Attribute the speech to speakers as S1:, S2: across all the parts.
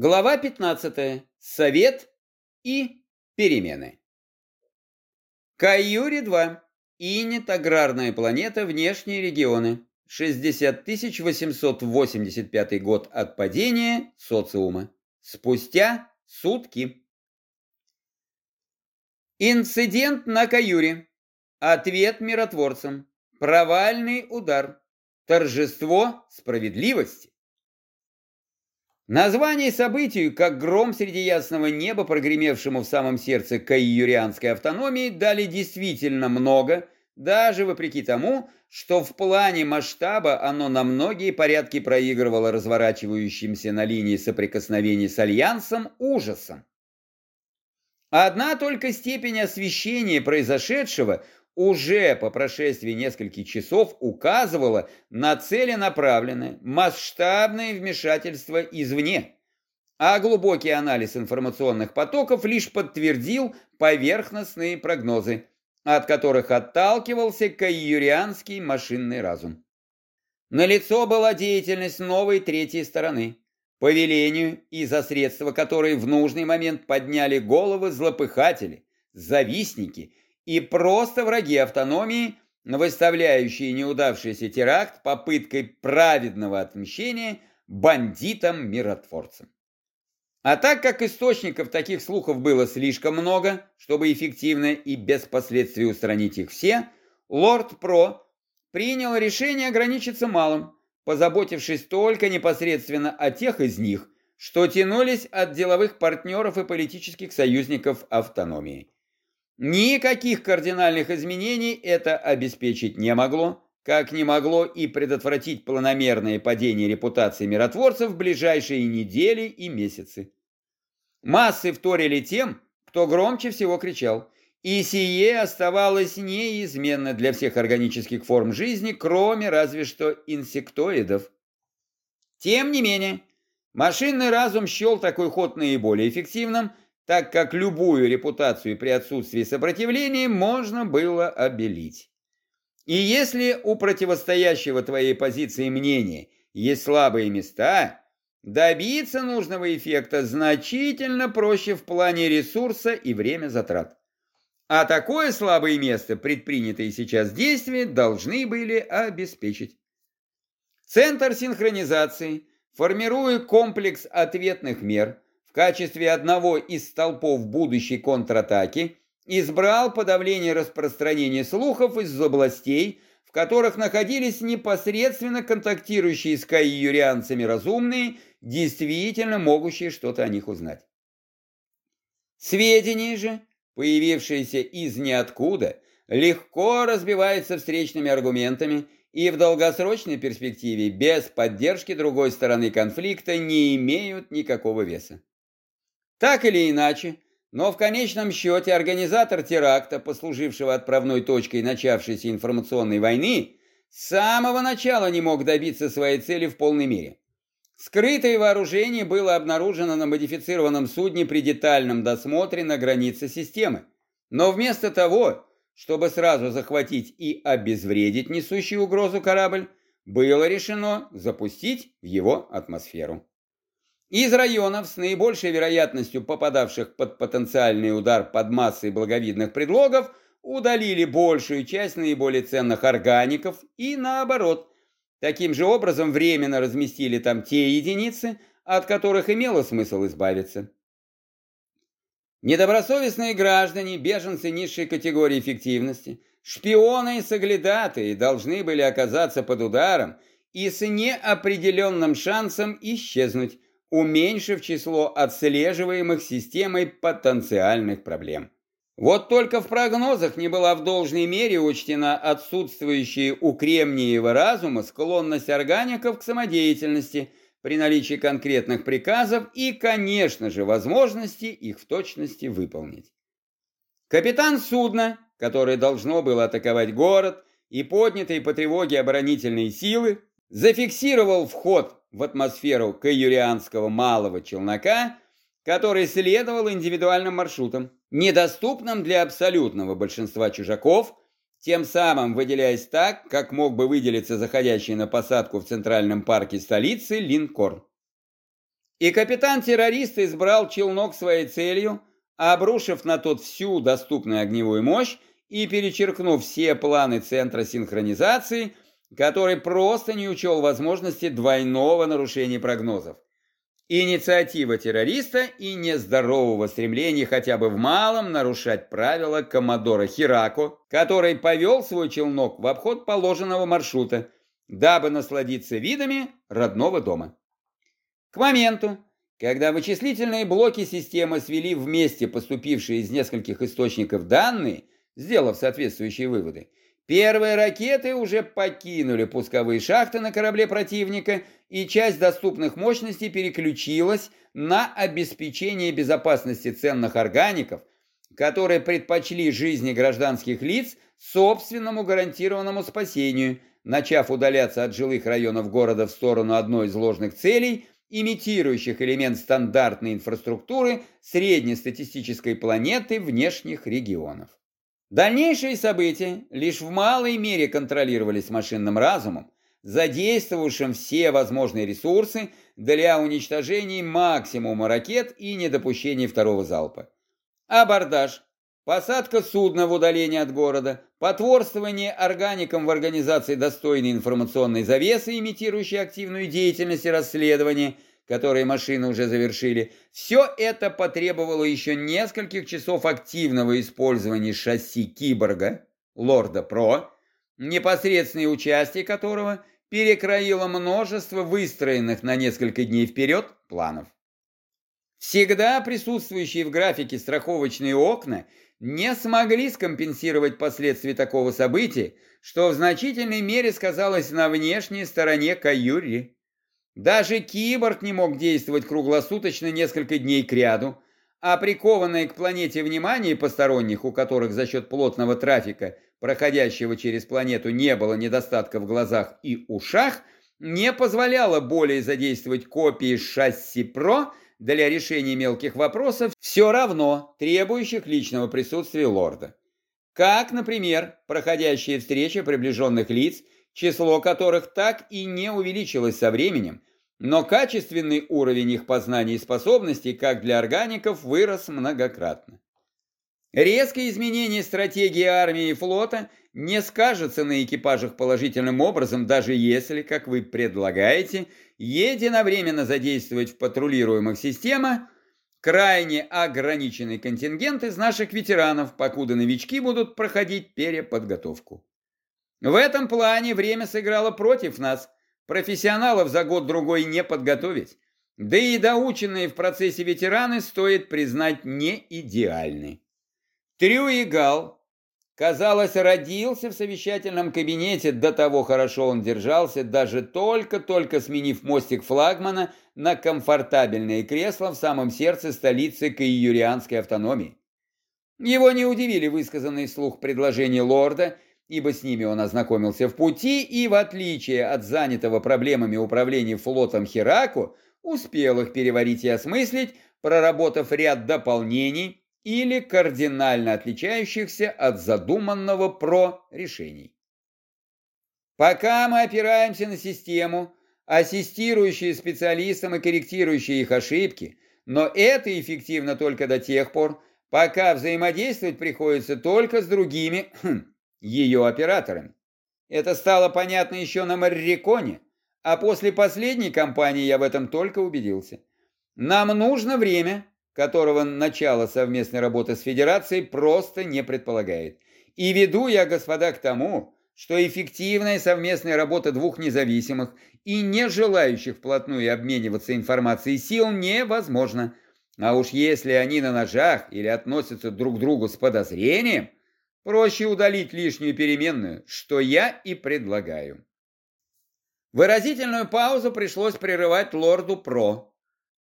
S1: Глава 15. Совет и перемены. Каюри-2. Инет, аграрная планета, внешние регионы. 60 885 год от падения социума. Спустя сутки. Инцидент на Каюре. Ответ миротворцам. Провальный удар. Торжество справедливости. Название событию, как гром среди ясного неба, прогремевшему в самом сердце кайюрианской автономии, дали действительно много, даже вопреки тому, что в плане масштаба оно на многие порядки проигрывало разворачивающимся на линии соприкосновений с Альянсом ужасом. Одна только степень освещения произошедшего уже по прошествии нескольких часов указывала на целенаправленное, масштабное вмешательство извне, а глубокий анализ информационных потоков лишь подтвердил поверхностные прогнозы, от которых отталкивался кайюрианский машинный разум. Налицо была деятельность новой третьей стороны, по велению и за средства которой в нужный момент подняли головы злопыхатели, завистники и просто враги автономии, выставляющие неудавшийся теракт попыткой праведного отмщения бандитам-миротворцам. А так как источников таких слухов было слишком много, чтобы эффективно и без последствий устранить их все, лорд Про принял решение ограничиться малым, позаботившись только непосредственно о тех из них, что тянулись от деловых партнеров и политических союзников автономии. Никаких кардинальных изменений это обеспечить не могло, как не могло и предотвратить планомерное падение репутации миротворцев в ближайшие недели и месяцы. Массы вторили тем, кто громче всего кричал, и сие оставалось неизменно для всех органических форм жизни, кроме разве что инсектоидов. Тем не менее, машинный разум счел такой ход наиболее эффективным – так как любую репутацию при отсутствии сопротивления можно было обелить. И если у противостоящего твоей позиции мнения есть слабые места, добиться нужного эффекта значительно проще в плане ресурса и время затрат. А такое слабое место предпринятые сейчас действия должны были обеспечить. Центр синхронизации, формируя комплекс ответных мер – качестве одного из столпов будущей контратаки избрал подавление распространения слухов из областей, в которых находились непосредственно контактирующие с кайюрианцами разумные, действительно могущие что-то о них узнать. Сведения же, появившиеся из ниоткуда, легко разбиваются встречными аргументами и в долгосрочной перспективе без поддержки другой стороны конфликта не имеют никакого веса. Так или иначе, но в конечном счете организатор теракта, послужившего отправной точкой начавшейся информационной войны, с самого начала не мог добиться своей цели в полной мере. Скрытое вооружение было обнаружено на модифицированном судне при детальном досмотре на границе системы. Но вместо того, чтобы сразу захватить и обезвредить несущий угрозу корабль, было решено запустить в его атмосферу. Из районов с наибольшей вероятностью попадавших под потенциальный удар под массой благовидных предлогов удалили большую часть наиболее ценных органиков и наоборот. Таким же образом временно разместили там те единицы, от которых имело смысл избавиться. Недобросовестные граждане, беженцы низшей категории эффективности, шпионы и соглядатые должны были оказаться под ударом и с неопределенным шансом исчезнуть, уменьшив число отслеживаемых системой потенциальных проблем. Вот только в прогнозах не была в должной мере учтена отсутствующая у кремниевого разума склонность органиков к самодеятельности при наличии конкретных приказов и, конечно же, возможности их в точности выполнить. Капитан судна, которое должно было атаковать город, и поднятые по тревоге оборонительные силы, зафиксировал вход в атмосферу каюрианского малого челнока, который следовал индивидуальным маршрутам, недоступным для абсолютного большинства чужаков, тем самым выделяясь так, как мог бы выделиться заходящий на посадку в центральном парке столицы линкор. И капитан-террорист избрал челнок своей целью, обрушив на тот всю доступную огневую мощь и перечеркнув все планы Центра синхронизации, который просто не учел возможности двойного нарушения прогнозов. Инициатива террориста и нездорового стремления хотя бы в малом нарушать правила коммодора Хирако, который повел свой челнок в обход положенного маршрута, дабы насладиться видами родного дома. К моменту, когда вычислительные блоки системы свели вместе поступившие из нескольких источников данные, сделав соответствующие выводы, Первые ракеты уже покинули пусковые шахты на корабле противника, и часть доступных мощностей переключилась на обеспечение безопасности ценных органиков, которые предпочли жизни гражданских лиц собственному гарантированному спасению, начав удаляться от жилых районов города в сторону одной из ложных целей, имитирующих элемент стандартной инфраструктуры среднестатистической планеты внешних регионов. Дальнейшие события лишь в малой мере контролировались машинным разумом, задействовавшим все возможные ресурсы для уничтожения максимума ракет и недопущения второго залпа. Абордаж, посадка судна в удалении от города, потворствование органикам в организации достойной информационной завесы, имитирующей активную деятельность и расследование – которые машины уже завершили, все это потребовало еще нескольких часов активного использования шасси Киборга, Лорда Про, непосредственное участие которого перекроило множество выстроенных на несколько дней вперед планов. Всегда присутствующие в графике страховочные окна не смогли скомпенсировать последствия такого события, что в значительной мере сказалось на внешней стороне Каюри. Даже киборг не мог действовать круглосуточно несколько дней кряду, а прикованное к планете внимание посторонних, у которых за счет плотного трафика, проходящего через планету, не было недостатка в глазах и ушах, не позволяло более задействовать копии шасси ПРО для решения мелких вопросов, все равно требующих личного присутствия лорда. Как, например, проходящие встречи приближенных лиц, число которых так и не увеличилось со временем, но качественный уровень их познаний и способностей, как для органиков, вырос многократно. Резкое изменение стратегии армии и флота не скажется на экипажах положительным образом, даже если, как вы предлагаете, единовременно задействовать в патрулируемых системах крайне ограниченный контингент из наших ветеранов, покуда новички будут проходить переподготовку. В этом плане время сыграло против нас – Профессионалов за год-другой не подготовить. Да и доученные в процессе ветераны, стоит признать, не идеальны. Трю и Гал, казалось, родился в совещательном кабинете, до того хорошо он держался, даже только-только сменив мостик флагмана на комфортабельное кресло в самом сердце столицы каиюрианской автономии. Его не удивили высказанные слух предложения лорда – ибо с ними он ознакомился в пути и, в отличие от занятого проблемами управления флотом Хераку, успел их переварить и осмыслить, проработав ряд дополнений или кардинально отличающихся от задуманного про решений. Пока мы опираемся на систему, ассистирующую специалистам и корректирующую их ошибки, но это эффективно только до тех пор, пока взаимодействовать приходится только с другими ее операторами. Это стало понятно еще на Марриконе, а после последней кампании я в этом только убедился. Нам нужно время, которого начало совместной работы с Федерацией просто не предполагает. И веду я, господа, к тому, что эффективная совместная работа двух независимых и не желающих вплотную обмениваться информацией сил невозможна. А уж если они на ножах или относятся друг к другу с подозрением, Проще удалить лишнюю переменную, что я и предлагаю. Выразительную паузу пришлось прерывать лорду Про.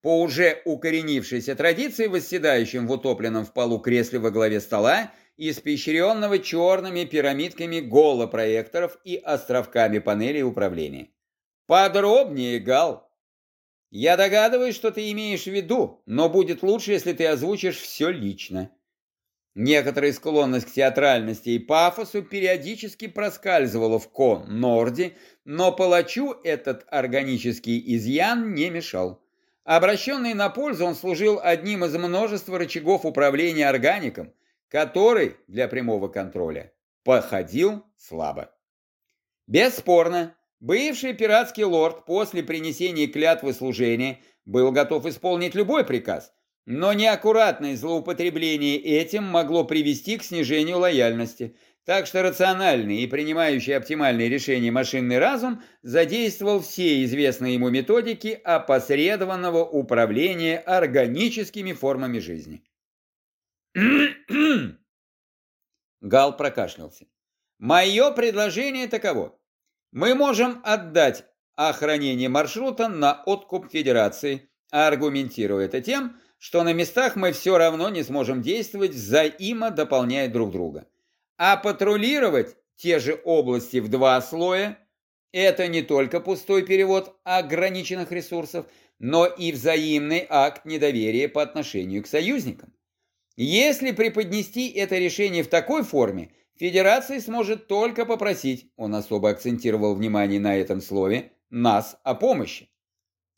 S1: По уже укоренившейся традиции, восседающим в утопленном в полу кресле во главе стола, испещренного черными пирамидками голопроекторов и островками панелей управления. Подробнее, Гал. Я догадываюсь, что ты имеешь в виду, но будет лучше, если ты озвучишь все лично. Некоторая склонность к театральности и пафосу периодически проскальзывала в Ко-Норде, но палачу этот органический изъян не мешал. Обращенный на пользу, он служил одним из множества рычагов управления органиком, который для прямого контроля походил слабо. Бесспорно, бывший пиратский лорд после принесения клятвы служения был готов исполнить любой приказ, но неаккуратное злоупотребление этим могло привести к снижению лояльности, так что рациональный и принимающий оптимальные решения машинный разум задействовал все известные ему методики опосредованного управления органическими формами жизни. Гал прокашлялся. Мое предложение таково. Мы можем отдать охранение маршрута на откуп Федерации, аргументируя это тем, что на местах мы все равно не сможем действовать, взаимодополняя друг друга. А патрулировать те же области в два слоя – это не только пустой перевод ограниченных ресурсов, но и взаимный акт недоверия по отношению к союзникам. Если преподнести это решение в такой форме, Федерация сможет только попросить, он особо акцентировал внимание на этом слове, нас о помощи.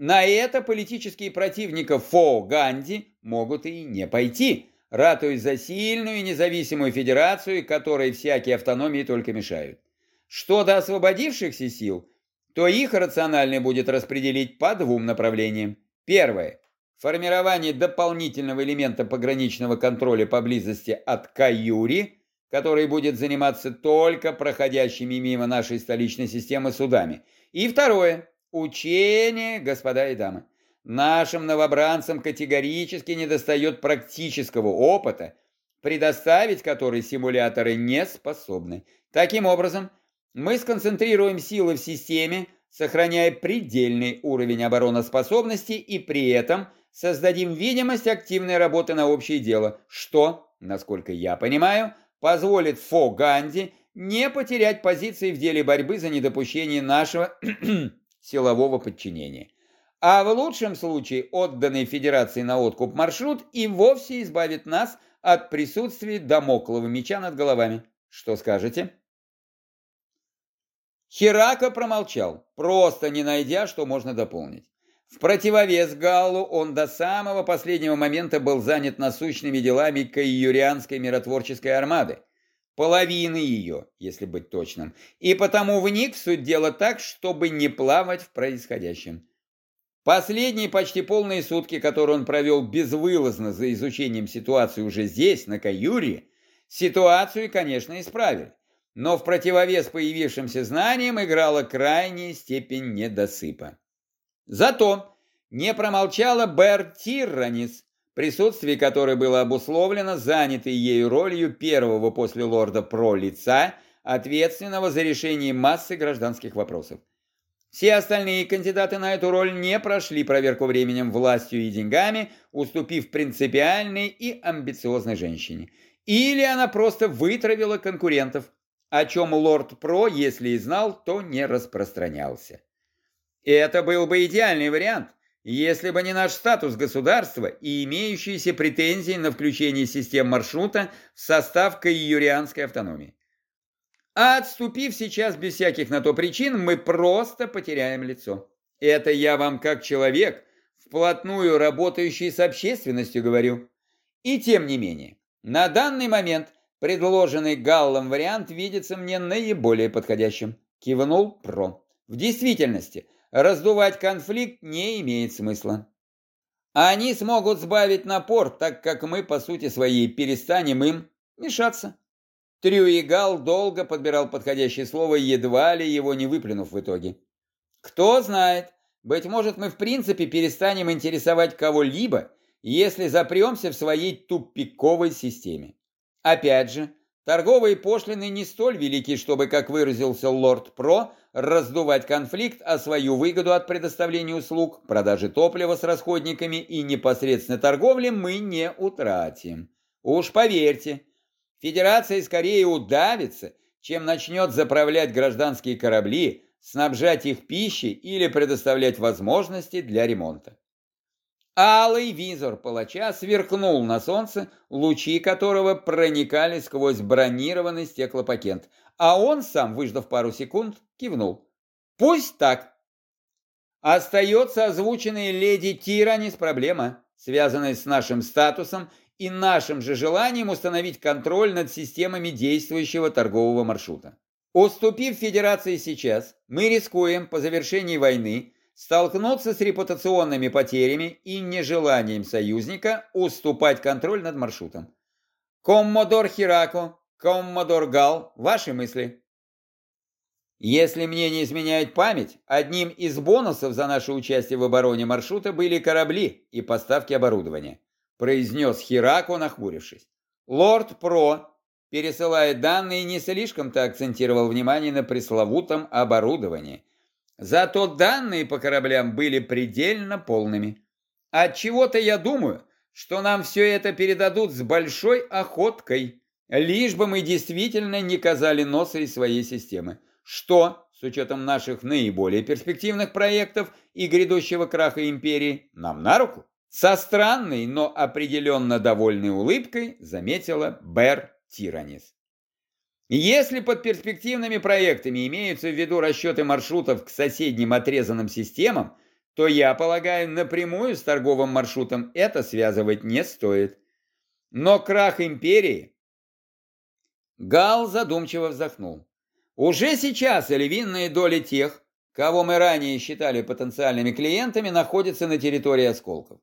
S1: На это политические противники Фо Ганди могут и не пойти – ратует за сильную и независимую федерацию, которой всякие автономии только мешают. Что до освободившихся сил, то их рационально будет распределить по двум направлениям. Первое. Формирование дополнительного элемента пограничного контроля поблизости от Каюри, который будет заниматься только проходящими мимо нашей столичной системы судами. И второе. Учение, господа и дамы. Нашим новобранцам категорически недостает практического опыта, предоставить который симуляторы не способны. Таким образом, мы сконцентрируем силы в системе, сохраняя предельный уровень обороноспособности и при этом создадим видимость активной работы на общее дело, что, насколько я понимаю, позволит Фо Ганди не потерять позиции в деле борьбы за недопущение нашего силового подчинения а в лучшем случае отданный Федерации на откуп маршрут и вовсе избавит нас от присутствия домоклого меча над головами. Что скажете? Херака промолчал, просто не найдя, что можно дополнить. В противовес Галлу он до самого последнего момента был занят насущными делами кайюрианской миротворческой армады, половины ее, если быть точным, и потому вник в суть дела так, чтобы не плавать в происходящем. Последние почти полные сутки, которые он провел безвылазно за изучением ситуации уже здесь, на Каюре, ситуацию, конечно, исправили. Но в противовес появившимся знаниям играла крайняя степень недосыпа. Зато не промолчала Бер Тирранис, присутствие которой было обусловлено занятой ею ролью первого после лорда про лица, ответственного за решение массы гражданских вопросов. Все остальные кандидаты на эту роль не прошли проверку временем, властью и деньгами, уступив принципиальной и амбициозной женщине. Или она просто вытравила конкурентов, о чем лорд Про, если и знал, то не распространялся. Это был бы идеальный вариант, если бы не наш статус государства и имеющиеся претензии на включение систем маршрута в состав каюрианской автономии. А отступив сейчас без всяких на то причин, мы просто потеряем лицо. Это я вам как человек, вплотную работающий с общественностью говорю. И тем не менее, на данный момент предложенный Галлом вариант видится мне наиболее подходящим. Кивнул Про. В действительности, раздувать конфликт не имеет смысла. Они смогут сбавить напор, так как мы, по сути своей, перестанем им мешаться. Трюигал долго подбирал подходящее слово, едва ли его не выплюнув в итоге. Кто знает, быть может, мы в принципе перестанем интересовать кого-либо, если запремся в своей тупиковой системе. Опять же, торговые пошлины не столь велики, чтобы, как выразился лорд Про, раздувать конфликт, а свою выгоду от предоставления услуг, продажи топлива с расходниками и непосредственно торговли мы не утратим. Уж поверьте, Федерация скорее удавится, чем начнет заправлять гражданские корабли, снабжать их пищей или предоставлять возможности для ремонта. Алый визор палача сверкнул на солнце, лучи которого проникали сквозь бронированный стеклопакет, а он сам, выждав пару секунд, кивнул. «Пусть так!» Остается озвученная леди Тиранис проблема, связанная с нашим статусом и нашим же желанием установить контроль над системами действующего торгового маршрута. Уступив Федерации сейчас, мы рискуем по завершении войны столкнуться с репутационными потерями и нежеланием союзника уступать контроль над маршрутом. Коммодор Хирако, Коммодор Гал, ваши мысли? Если мне не изменяет память, одним из бонусов за наше участие в обороне маршрута были корабли и поставки оборудования, произнес Хирако, нахмурившись. Лорд Про, пересылая данные, не слишком-то акцентировал внимание на пресловутом оборудовании. Зато данные по кораблям были предельно полными. От чего то я думаю, что нам все это передадут с большой охоткой, лишь бы мы действительно не казали носа из своей системы что, с учетом наших наиболее перспективных проектов и грядущего краха империи, нам на руку? Со странной, но определенно довольной улыбкой заметила Бер Тиранис. Если под перспективными проектами имеются в виду расчеты маршрутов к соседним отрезанным системам, то я полагаю, напрямую с торговым маршрутом это связывать не стоит. Но крах империи... Гал задумчиво вздохнул. Уже сейчас львиная доля тех, кого мы ранее считали потенциальными клиентами, находится на территории осколков.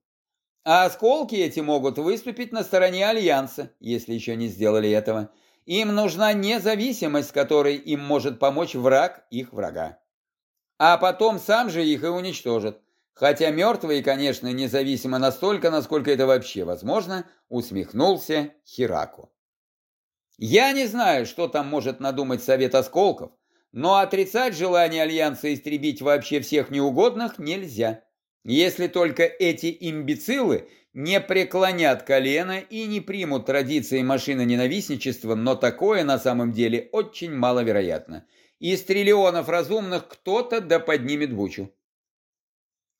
S1: А осколки эти могут выступить на стороне Альянса, если еще не сделали этого. Им нужна независимость, которой им может помочь враг их врага. А потом сам же их и уничтожит. Хотя мертвые, конечно, независимы настолько, насколько это вообще возможно, усмехнулся Хираку. Я не знаю, что там может надумать Совет Осколков, но отрицать желание Альянса истребить вообще всех неугодных нельзя. Если только эти имбецилы не преклонят колено и не примут традиции машины ненавистничества, но такое на самом деле очень маловероятно. Из триллионов разумных кто-то да поднимет бучу.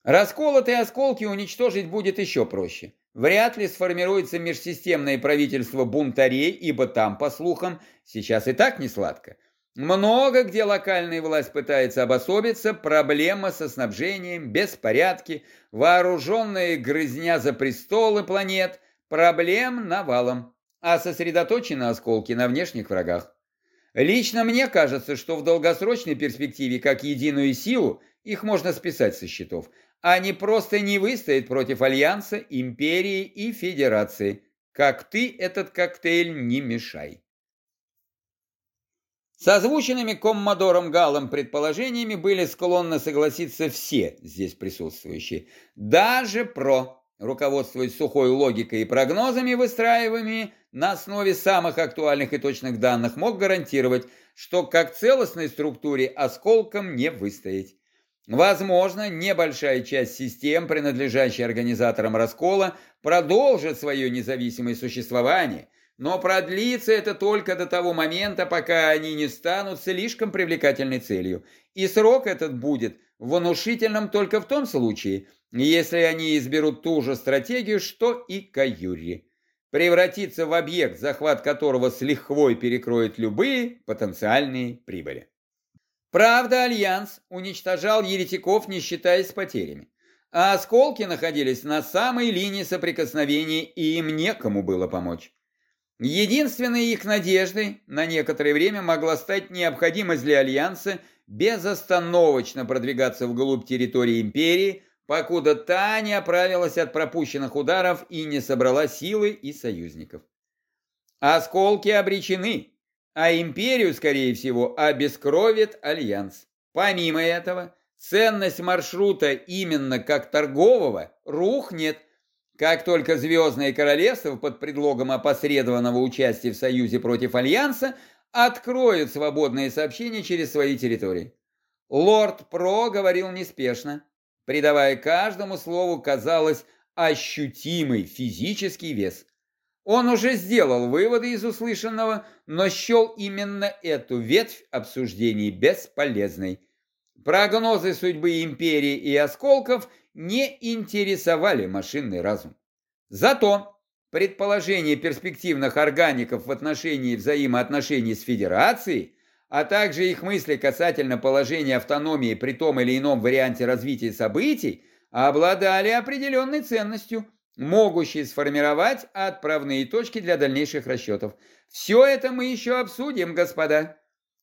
S1: Расколотые осколки уничтожить будет еще проще. Вряд ли сформируется межсистемное правительство бунтарей, ибо там, по слухам, сейчас и так не сладко. Много где локальная власть пытается обособиться, проблема со снабжением, беспорядки, вооруженные грызня за престолы планет, проблем навалом, а сосредоточены осколки на внешних врагах. Лично мне кажется, что в долгосрочной перспективе, как единую силу, их можно списать со счетов – они просто не выстоят против Альянса, Империи и Федерации. Как ты этот коктейль не мешай. С озвученными коммодором Галом предположениями были склонны согласиться все здесь присутствующие. Даже про, руководствуясь сухой логикой и прогнозами, выстраиваемыми на основе самых актуальных и точных данных, мог гарантировать, что как целостной структуре осколком не выстоять. Возможно, небольшая часть систем, принадлежащая организаторам раскола, продолжит свое независимое существование, но продлится это только до того момента, пока они не станут слишком привлекательной целью. И срок этот будет внушительным только в том случае, если они изберут ту же стратегию, что и Каюри. Превратиться в объект, захват которого с лихвой перекроет любые потенциальные прибыли. Правда, Альянс уничтожал еретиков, не считаясь потерями. А осколки находились на самой линии соприкосновения, и им некому было помочь. Единственной их надеждой на некоторое время могла стать необходимость для Альянса безостановочно продвигаться вглубь территории Империи, покуда та не оправилась от пропущенных ударов и не собрала силы и союзников. Осколки обречены, а империю, скорее всего, обескровит Альянс. Помимо этого, ценность маршрута именно как торгового рухнет, как только Звездное Королевство под предлогом опосредованного участия в союзе против Альянса откроет свободные сообщения через свои территории. Лорд Про говорил неспешно, придавая каждому слову, казалось, ощутимый физический вес. Он уже сделал выводы из услышанного, но счел именно эту ветвь обсуждений бесполезной. Прогнозы судьбы империи и осколков не интересовали машинный разум. Зато предположение перспективных органиков в отношении взаимоотношений с Федерацией а также их мысли касательно положения автономии при том или ином варианте развития событий, обладали определенной ценностью, могущей сформировать отправные точки для дальнейших расчетов. Все это мы еще обсудим, господа.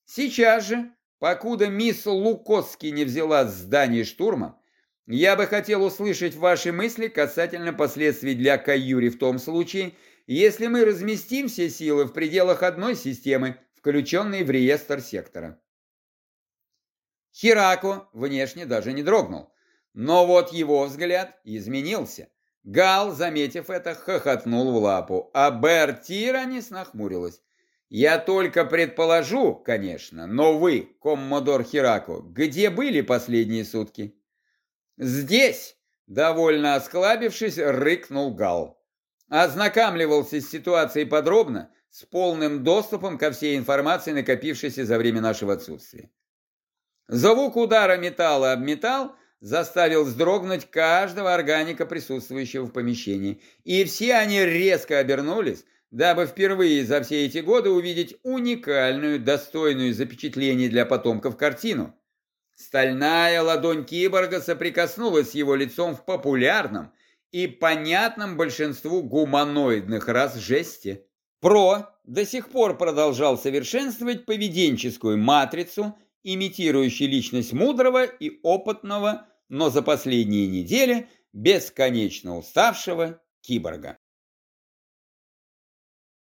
S1: Сейчас же, покуда мисс Лукоски не взяла здание штурма, я бы хотел услышать ваши мысли касательно последствий для Каюри в том случае, если мы разместим все силы в пределах одной системы, включенной в реестр сектора. Хирако внешне даже не дрогнул, но вот его взгляд изменился. Гал, заметив это, хохотнул в лапу, а Бертира не нахмурилась. «Я только предположу, конечно, но вы, коммодор Хирако, где были последние сутки?» «Здесь!» – довольно осклабившись, рыкнул Гал. Ознакомливался с ситуацией подробно, с полным доступом ко всей информации, накопившейся за время нашего отсутствия. Звук удара металла об металл заставил вздрогнуть каждого органика, присутствующего в помещении, и все они резко обернулись, дабы впервые за все эти годы увидеть уникальную, достойную запечатления для потомков картину. Стальная ладонь киборга соприкоснулась с его лицом в популярном и понятном большинству гуманоидных рас жесте. Про до сих пор продолжал совершенствовать поведенческую матрицу, имитирующую личность мудрого и опытного, но за последние недели бесконечно уставшего киборга.